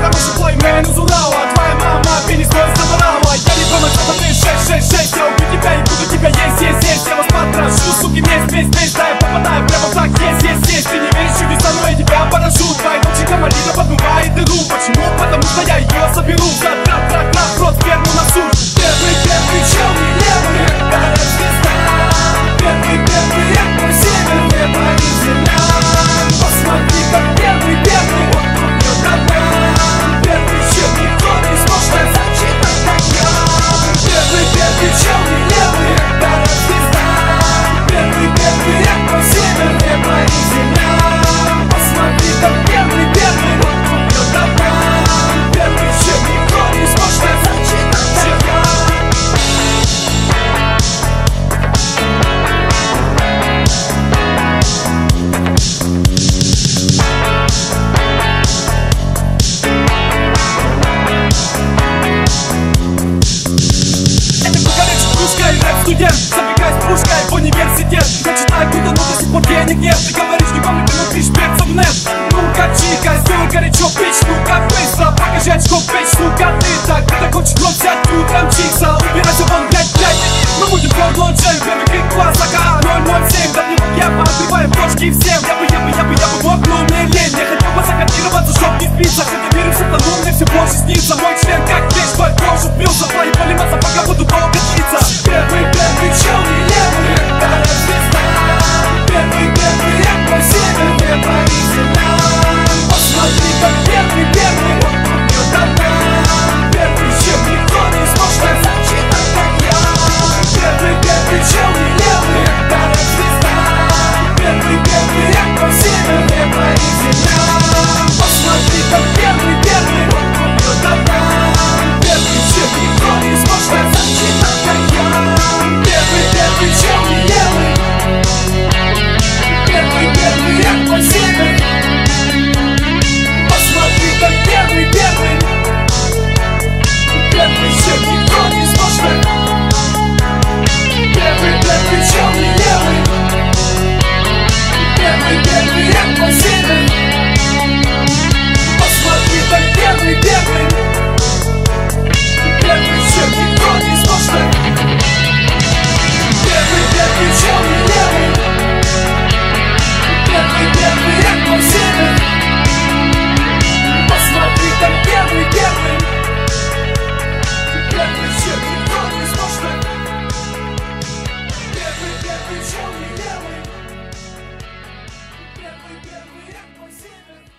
Vamos студент Забегай с пушкой в университет. Я читаю куда, но до сих пор денег нет. Ты говоришь, не помню, ты пишешь перцем нет Ну-ка, чика, сделай горячо, бич Ну-ка, быстро, покажи очко, бич Ну-ка, ты так, ты хочешь вновь больше снится Мой член как вещь, твой кожу впился Твои полимаса, пока буду долго длиться Первый, первый чел you give me that.